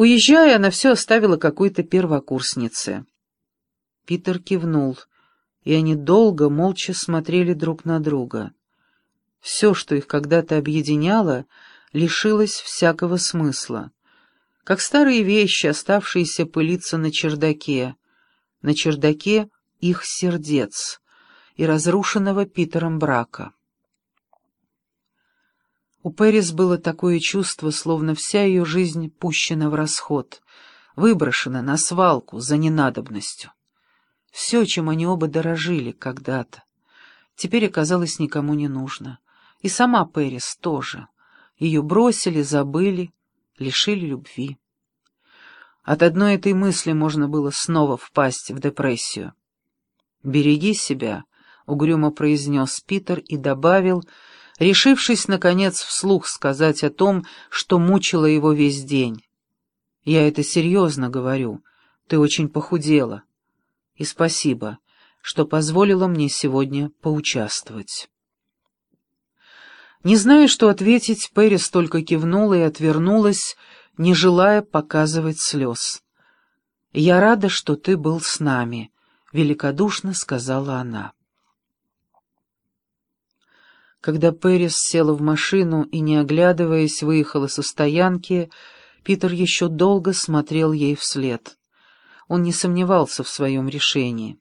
Уезжая, она все оставила какой-то первокурснице. Питер кивнул, и они долго, молча смотрели друг на друга. Все, что их когда-то объединяло, лишилось всякого смысла. Как старые вещи, оставшиеся пылиться на чердаке. На чердаке их сердец и разрушенного Питером брака. У Пэрис было такое чувство, словно вся ее жизнь пущена в расход, выброшена на свалку за ненадобностью. Все, чем они оба дорожили когда-то, теперь оказалось никому не нужно. И сама Пэрис тоже. Ее бросили, забыли, лишили любви. От одной этой мысли можно было снова впасть в депрессию. «Береги себя», — угрюмо произнес Питер и добавил, решившись, наконец, вслух сказать о том, что мучило его весь день. «Я это серьезно говорю. Ты очень похудела. И спасибо, что позволила мне сегодня поучаствовать». Не зная, что ответить, Пэрис только кивнула и отвернулась, не желая показывать слез. «Я рада, что ты был с нами», — великодушно сказала она. Когда Пэрис села в машину и, не оглядываясь, выехала со стоянки, Питер еще долго смотрел ей вслед. Он не сомневался в своем решении.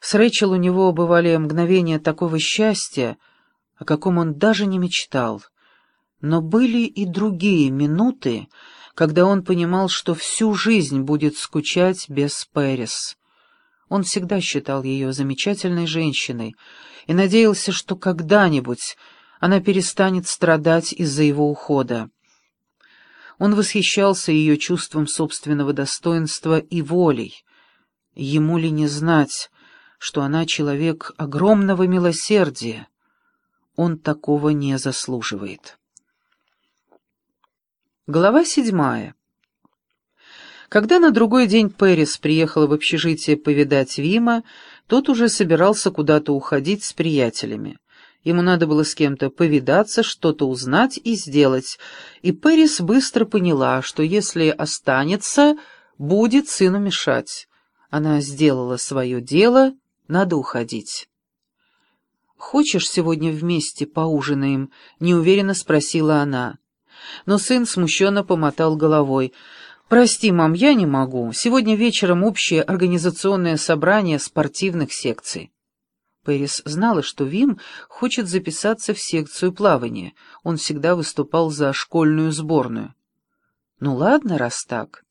С Рэйчел у него бывали мгновения такого счастья, о каком он даже не мечтал. Но были и другие минуты, когда он понимал, что всю жизнь будет скучать без Пэрис. Он всегда считал ее замечательной женщиной и надеялся, что когда-нибудь она перестанет страдать из-за его ухода. Он восхищался ее чувством собственного достоинства и волей. Ему ли не знать, что она человек огромного милосердия? Он такого не заслуживает. Глава седьмая. Когда на другой день Пэрис приехала в общежитие повидать Вима, тот уже собирался куда-то уходить с приятелями. Ему надо было с кем-то повидаться, что-то узнать и сделать, и Пэрис быстро поняла, что если останется, будет сыну мешать. Она сделала свое дело, надо уходить. «Хочешь, сегодня вместе поужинаем?» — неуверенно спросила она. Но сын смущенно помотал головой. «Прости, мам, я не могу. Сегодня вечером общее организационное собрание спортивных секций». Пэрис знала, что Вим хочет записаться в секцию плавания. Он всегда выступал за школьную сборную. «Ну ладно, раз так.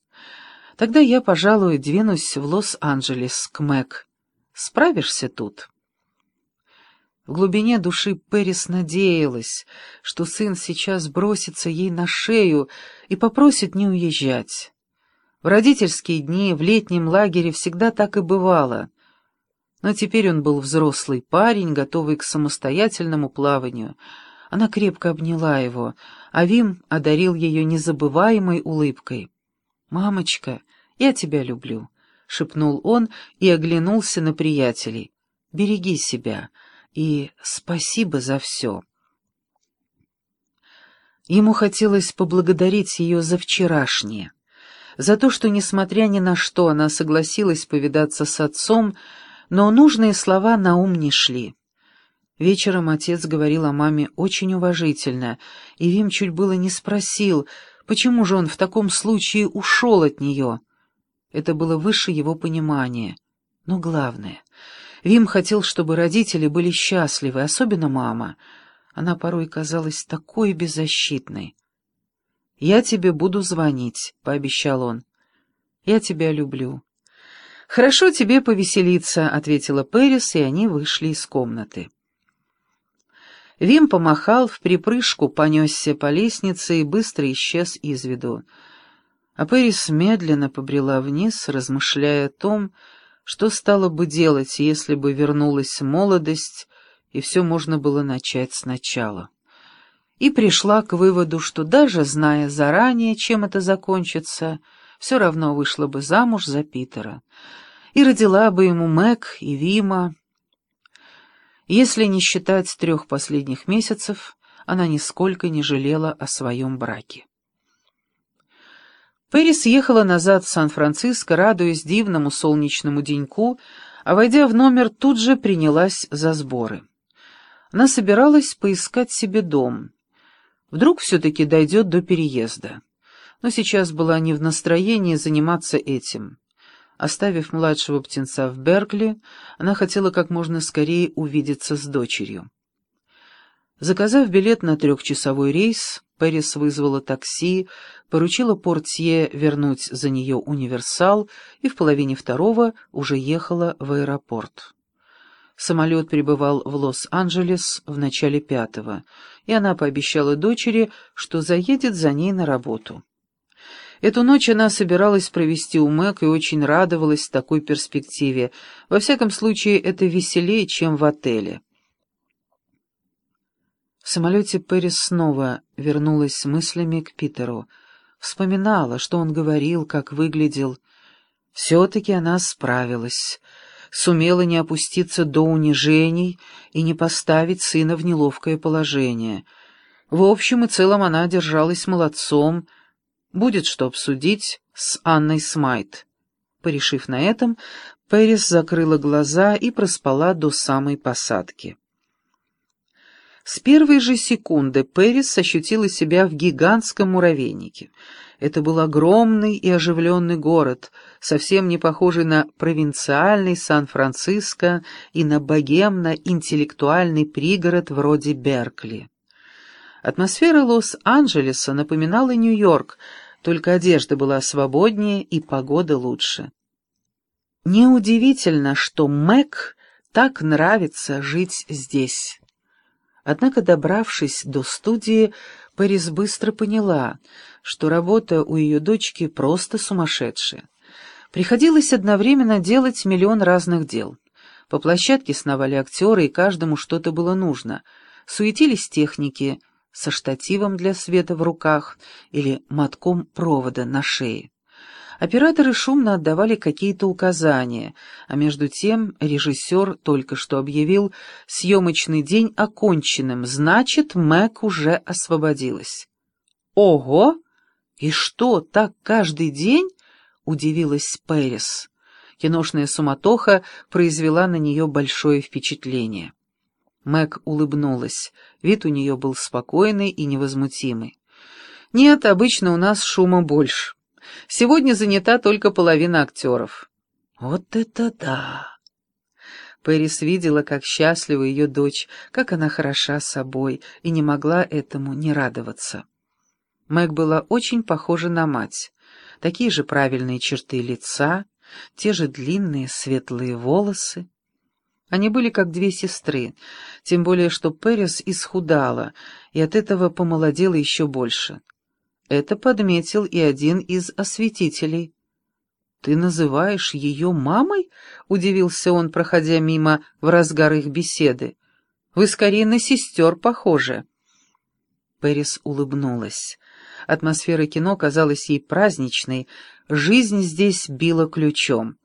Тогда я, пожалуй, двинусь в Лос-Анджелес к Мэг. Справишься тут?» В глубине души Пэрис надеялась, что сын сейчас бросится ей на шею и попросит не уезжать. В родительские дни в летнем лагере всегда так и бывало. Но теперь он был взрослый парень, готовый к самостоятельному плаванию. Она крепко обняла его, а Вим одарил ее незабываемой улыбкой. «Мамочка, я тебя люблю», — шепнул он и оглянулся на приятелей. «Береги себя» и спасибо за все. Ему хотелось поблагодарить ее за вчерашнее, за то, что, несмотря ни на что, она согласилась повидаться с отцом, но нужные слова на ум не шли. Вечером отец говорил о маме очень уважительно, и Вим чуть было не спросил, почему же он в таком случае ушел от нее. Это было выше его понимания. Но главное — Вим хотел, чтобы родители были счастливы, особенно мама. Она порой казалась такой беззащитной. «Я тебе буду звонить», — пообещал он. «Я тебя люблю». «Хорошо тебе повеселиться», — ответила Пэрис, и они вышли из комнаты. Вим помахал в припрыжку, понесся по лестнице и быстро исчез из виду. А Пэрис медленно побрела вниз, размышляя о том, что стало бы делать, если бы вернулась молодость, и все можно было начать сначала? И пришла к выводу, что даже зная заранее, чем это закончится, все равно вышла бы замуж за Питера. И родила бы ему Мэг и Вима. Если не считать трех последних месяцев, она нисколько не жалела о своем браке. Пэрис ехала назад в Сан-Франциско, радуясь дивному солнечному деньку, а, войдя в номер, тут же принялась за сборы. Она собиралась поискать себе дом. Вдруг все-таки дойдет до переезда. Но сейчас была не в настроении заниматься этим. Оставив младшего птенца в Беркли, она хотела как можно скорее увидеться с дочерью. Заказав билет на трехчасовой рейс, Пэрис вызвала такси, поручила портье вернуть за нее универсал и в половине второго уже ехала в аэропорт. Самолет прибывал в Лос-Анджелес в начале пятого, и она пообещала дочери, что заедет за ней на работу. Эту ночь она собиралась провести у Мэг и очень радовалась такой перспективе. Во всяком случае, это веселее, чем в отеле. В самолете Пэрис снова вернулась мыслями к Питеру. Вспоминала, что он говорил, как выглядел. Все-таки она справилась. Сумела не опуститься до унижений и не поставить сына в неловкое положение. В общем и целом она держалась молодцом. Будет что обсудить с Анной Смайт. Порешив на этом, Пэрис закрыла глаза и проспала до самой посадки. С первой же секунды Пэрис ощутила себя в гигантском муравейнике. Это был огромный и оживленный город, совсем не похожий на провинциальный Сан-Франциско и на богемно-интеллектуальный пригород вроде Беркли. Атмосфера Лос-Анджелеса напоминала Нью-Йорк, только одежда была свободнее и погода лучше. Неудивительно, что Мэг так нравится жить здесь. Однако, добравшись до студии, Пэрис быстро поняла, что работа у ее дочки просто сумасшедшая. Приходилось одновременно делать миллион разных дел. По площадке сновали актеры, и каждому что-то было нужно. Суетились техники со штативом для света в руках или мотком провода на шее. Операторы шумно отдавали какие-то указания, а между тем режиссер только что объявил съемочный день оконченным, значит, Мэг уже освободилась. «Ого! И что, так каждый день?» — удивилась Пэрис. Киношная суматоха произвела на нее большое впечатление. Мэг улыбнулась. Вид у нее был спокойный и невозмутимый. «Нет, обычно у нас шума больше». Сегодня занята только половина актеров». «Вот это да!» Пэрис видела, как счастлива ее дочь, как она хороша собой, и не могла этому не радоваться. Мэг была очень похожа на мать. Такие же правильные черты лица, те же длинные светлые волосы. Они были как две сестры, тем более что Пэрис исхудала, и от этого помолодела еще больше. Это подметил и один из осветителей. «Ты называешь ее мамой?» — удивился он, проходя мимо в разгар их беседы. «Вы скорее на сестер похожи». Пэрис улыбнулась. Атмосфера кино казалась ей праздничной, жизнь здесь била ключом.